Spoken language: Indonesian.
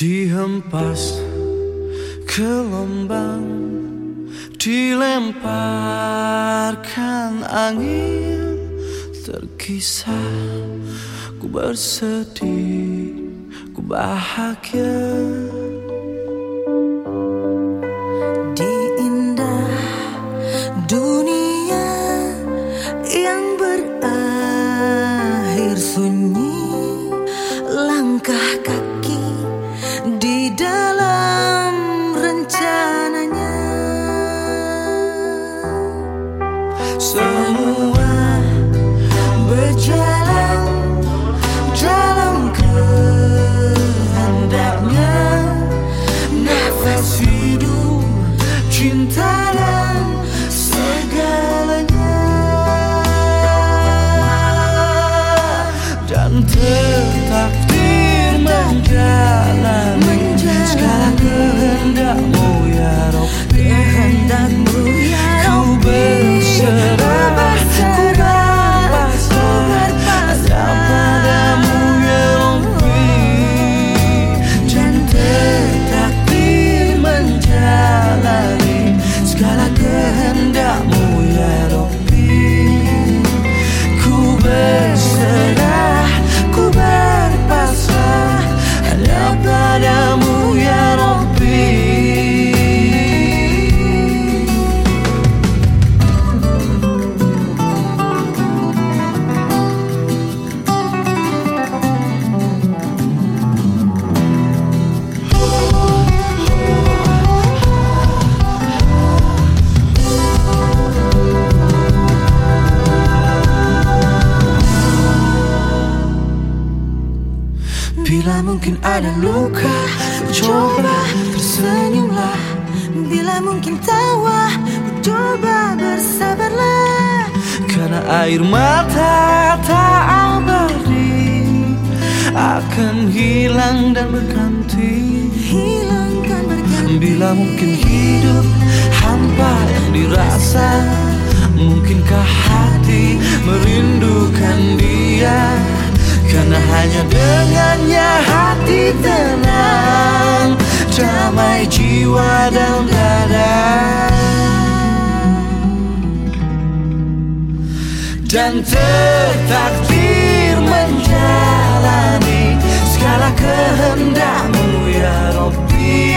Dihempas ke lombang Dilemparkan angin Terkisah Ku bersedih Ku bahagia. Di indah dunia yang berakhir sunyi Langkah kaki so Bila mungkin ada luka Coba tersenyumlah. Bila mungkin tawa Coba bersabarlah. Karena air mata tak abadi Akan hilang dan berganti. Hilangkan berganti. Bila mungkin hidup hampa yang dirasa Mungkinkah hati merindukan dia Karena hanya dengannya hati tenang Damai jiwa dan dada. Dan tertakdir menjalani Segala kehendakmu ya Rabbi